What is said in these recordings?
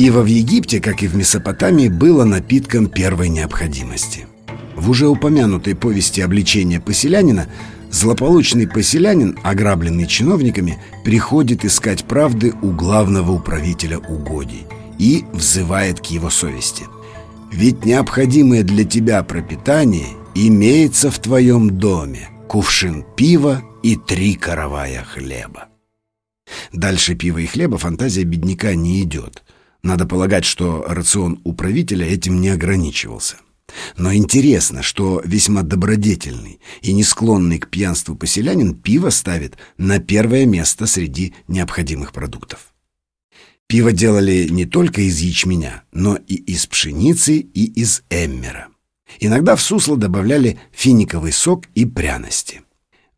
Пиво в Египте, как и в Месопотамии, было напитком первой необходимости. В уже упомянутой повести обличения поселянина злополучный поселянин, ограбленный чиновниками, приходит искать правды у главного управителя угодий и взывает к его совести. «Ведь необходимое для тебя пропитание имеется в твоем доме, кувшин пива и три каравая хлеба». Дальше пива и хлеба фантазия бедняка не идет. Надо полагать, что рацион управителя этим не ограничивался. Но интересно, что весьма добродетельный и не склонный к пьянству поселянин пиво ставит на первое место среди необходимых продуктов. Пиво делали не только из ячменя, но и из пшеницы и из эммера. Иногда в сусло добавляли финиковый сок и пряности.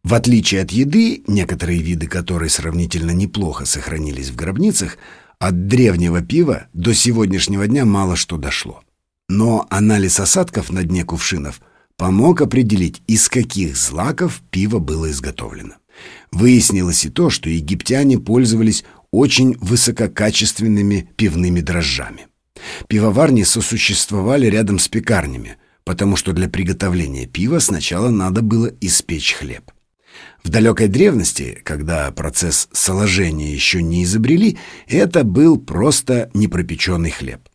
В отличие от еды, некоторые виды которой сравнительно неплохо сохранились в гробницах, от древнего пива до сегодняшнего дня мало что дошло. Но анализ осадков на дне кувшинов помог определить, из каких злаков пиво было изготовлено. Выяснилось и то, что египтяне пользовались очень высококачественными пивными дрожжами. Пивоварни сосуществовали рядом с пекарнями, потому что для приготовления пива сначала надо было испечь хлеб. В далекой древности, когда процесс соложения еще не изобрели, это был просто непропеченный хлеб.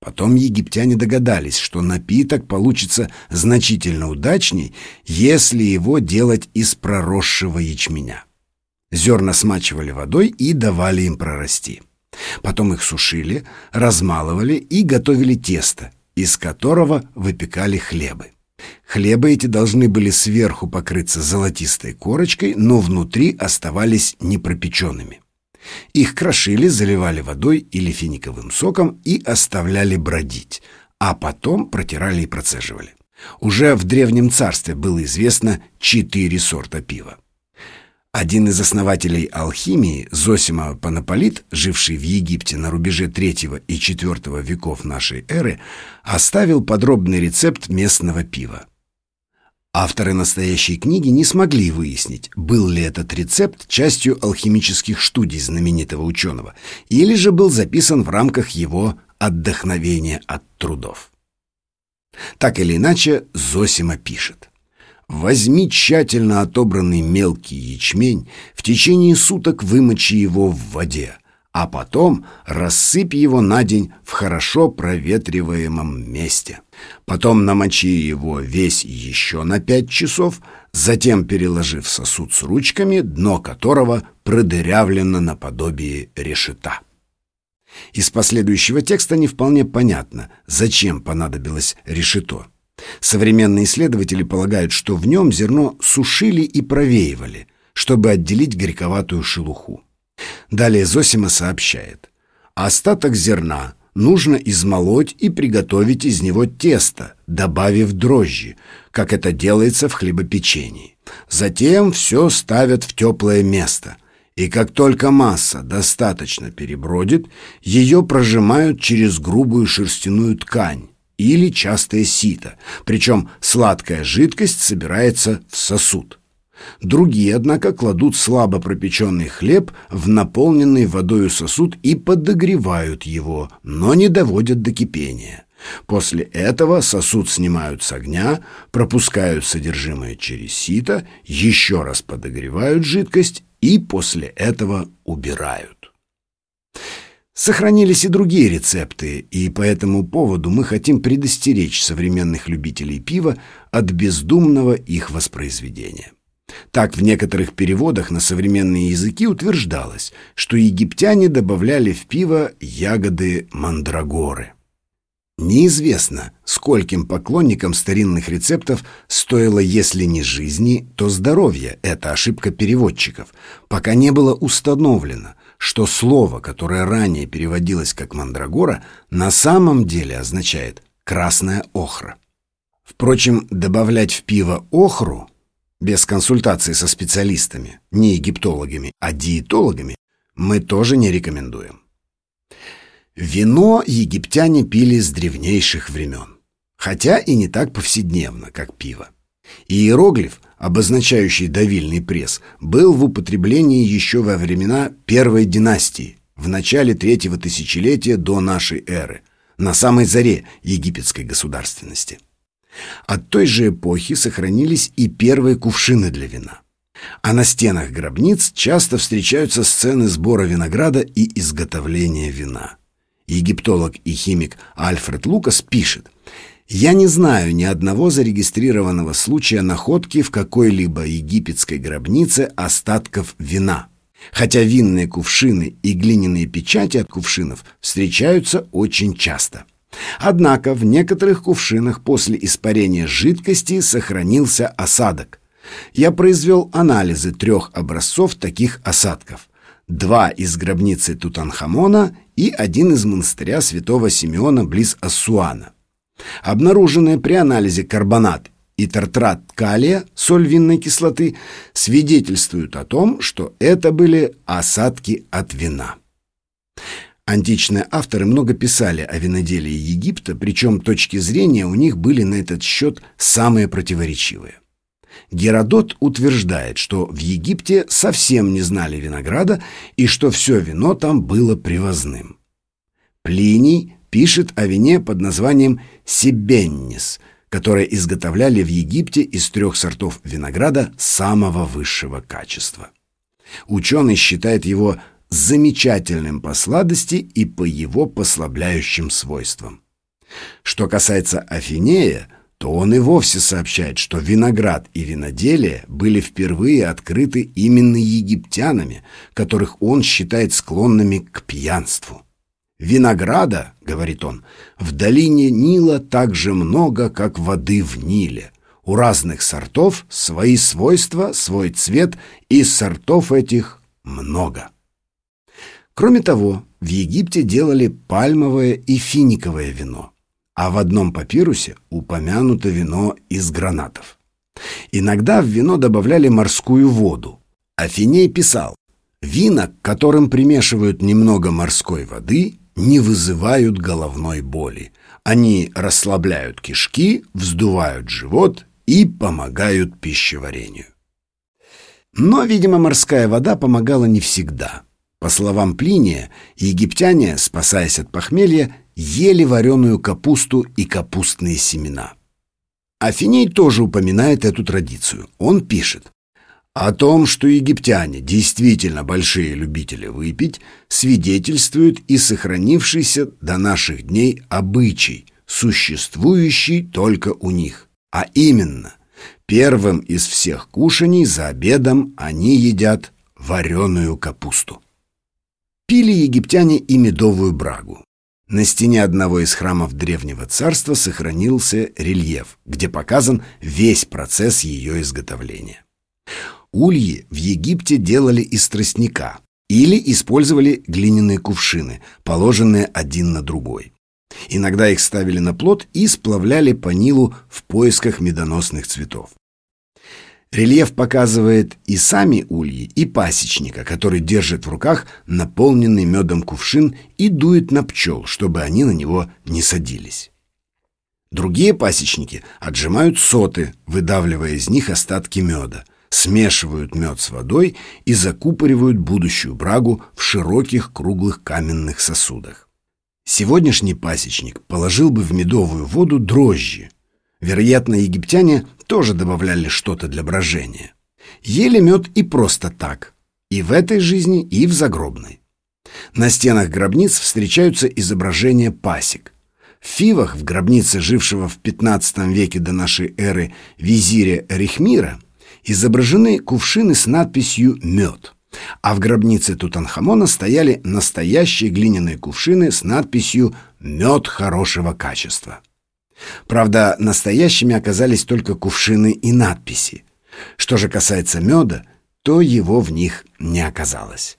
Потом египтяне догадались, что напиток получится значительно удачней, если его делать из проросшего ячменя. Зерна смачивали водой и давали им прорасти. Потом их сушили, размалывали и готовили тесто, из которого выпекали хлебы. Хлебы эти должны были сверху покрыться золотистой корочкой, но внутри оставались непропеченными. Их крошили, заливали водой или финиковым соком и оставляли бродить, а потом протирали и процеживали. Уже в Древнем Царстве было известно четыре сорта пива. Один из основателей алхимии, Зосима Панаполит, живший в Египте на рубеже III и IV веков нашей эры, оставил подробный рецепт местного пива. Авторы настоящей книги не смогли выяснить, был ли этот рецепт частью алхимических студий знаменитого ученого, или же был записан в рамках его отдохновения от трудов. Так или иначе, Зосима пишет. «Возьми тщательно отобранный мелкий ячмень, в течение суток вымочи его в воде, а потом рассыпь его на день в хорошо проветриваемом месте. Потом намочи его весь еще на пять часов, затем переложи в сосуд с ручками, дно которого продырявлено наподобие решета. Из последующего текста не вполне понятно, зачем понадобилось решето. Современные исследователи полагают, что в нем зерно сушили и провеивали, чтобы отделить горьковатую шелуху. Далее Зосима сообщает. Остаток зерна нужно измолоть и приготовить из него тесто, добавив дрожжи, как это делается в хлебопечении. Затем все ставят в теплое место, и как только масса достаточно перебродит, ее прожимают через грубую шерстяную ткань или частое сито, причем сладкая жидкость собирается в сосуд. Другие, однако, кладут слабо пропеченный хлеб в наполненный водою сосуд и подогревают его, но не доводят до кипения. После этого сосуд снимают с огня, пропускают содержимое через сито, еще раз подогревают жидкость и после этого убирают. Сохранились и другие рецепты, и по этому поводу мы хотим предостеречь современных любителей пива от бездумного их воспроизведения. Так в некоторых переводах на современные языки утверждалось, что египтяне добавляли в пиво ягоды мандрагоры. Неизвестно, скольким поклонникам старинных рецептов стоило, если не жизни, то здоровья. Это ошибка переводчиков, пока не было установлено, что слово, которое ранее переводилось как мандрагора, на самом деле означает «красная охра». Впрочем, добавлять в пиво охру без консультации со специалистами, не египтологами, а диетологами, мы тоже не рекомендуем. Вино египтяне пили с древнейших времен, хотя и не так повседневно, как пиво. Иероглиф, обозначающий давильный пресс, был в употреблении еще во времена первой династии в начале третьего тысячелетия до нашей эры, на самой заре египетской государственности. От той же эпохи сохранились и первые кувшины для вина. А на стенах гробниц часто встречаются сцены сбора винограда и изготовления вина. Египтолог и химик Альфред Лукас пишет, «Я не знаю ни одного зарегистрированного случая находки в какой-либо египетской гробнице остатков вина, хотя винные кувшины и глиняные печати от кувшинов встречаются очень часто». Однако в некоторых кувшинах после испарения жидкости сохранился осадок. Я произвел анализы трех образцов таких осадков. Два из гробницы Тутанхамона и один из монастыря святого Симеона близ Ассуана. Обнаруженные при анализе карбонат и тартрат калия, соль винной кислоты, свидетельствуют о том, что это были осадки от вина. Античные авторы много писали о виноделии Египта, причем точки зрения у них были на этот счет самые противоречивые. Геродот утверждает, что в Египте совсем не знали винограда и что все вино там было привозным. Плиний пишет о вине под названием «сибеннис», которое изготовляли в Египте из трех сортов винограда самого высшего качества. Ученый считает его замечательным по сладости и по его послабляющим свойствам. Что касается Афинея, то он и вовсе сообщает, что виноград и виноделие были впервые открыты именно египтянами, которых он считает склонными к пьянству. «Винограда, — говорит он, — в долине Нила так же много, как воды в Ниле. У разных сортов свои свойства, свой цвет, и сортов этих много». Кроме того, в Египте делали пальмовое и финиковое вино, а в одном папирусе упомянуто вино из гранатов. Иногда в вино добавляли морскую воду. Афиней писал, «Вина, к которым примешивают немного морской воды, не вызывают головной боли. Они расслабляют кишки, вздувают живот и помогают пищеварению». Но, видимо, морская вода помогала не всегда – по словам Плиния, египтяне, спасаясь от похмелья, ели вареную капусту и капустные семена. Афиней тоже упоминает эту традицию. Он пишет, о том, что египтяне действительно большие любители выпить, свидетельствует и сохранившийся до наших дней обычай, существующий только у них. А именно, первым из всех кушаний за обедом они едят вареную капусту. Пили египтяне и медовую брагу. На стене одного из храмов Древнего Царства сохранился рельеф, где показан весь процесс ее изготовления. Ульи в Египте делали из тростника или использовали глиняные кувшины, положенные один на другой. Иногда их ставили на плот и сплавляли по Нилу в поисках медоносных цветов. Рельеф показывает и сами ульи, и пасечника, который держит в руках наполненный медом кувшин и дует на пчел, чтобы они на него не садились. Другие пасечники отжимают соты, выдавливая из них остатки меда, смешивают мед с водой и закупоривают будущую брагу в широких круглых каменных сосудах. Сегодняшний пасечник положил бы в медовую воду дрожжи. Вероятно, египтяне тоже добавляли что-то для брожения. Ели мед и просто так, и в этой жизни, и в загробной. На стенах гробниц встречаются изображения пасек. В Фивах, в гробнице жившего в 15 веке до нашей эры визиря Рихмира, изображены кувшины с надписью «Мед», а в гробнице Тутанхамона стояли настоящие глиняные кувшины с надписью «Мед хорошего качества». Правда, настоящими оказались только кувшины и надписи. Что же касается меда, то его в них не оказалось.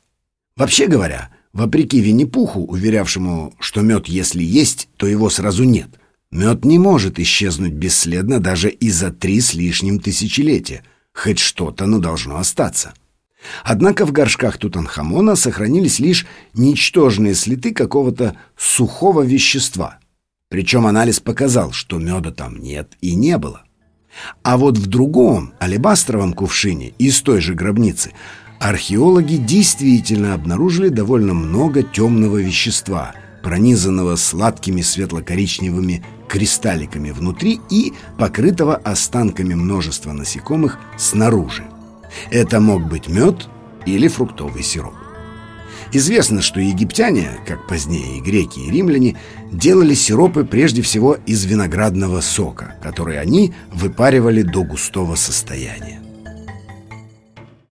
Вообще говоря, вопреки Винни-Пуху, уверявшему, что мед, если есть, то его сразу нет, мед не может исчезнуть бесследно даже и за три с лишним тысячелетия. Хоть что-то, но должно остаться. Однако в горшках Тутанхамона сохранились лишь ничтожные следы какого-то сухого вещества – причем анализ показал, что меда там нет и не было. А вот в другом, алебастровом кувшине из той же гробницы археологи действительно обнаружили довольно много темного вещества, пронизанного сладкими светло-коричневыми кристалликами внутри и покрытого останками множества насекомых снаружи. Это мог быть мед или фруктовый сироп. Известно, что египтяне, как позднее и греки, и римляне, делали сиропы прежде всего из виноградного сока, который они выпаривали до густого состояния.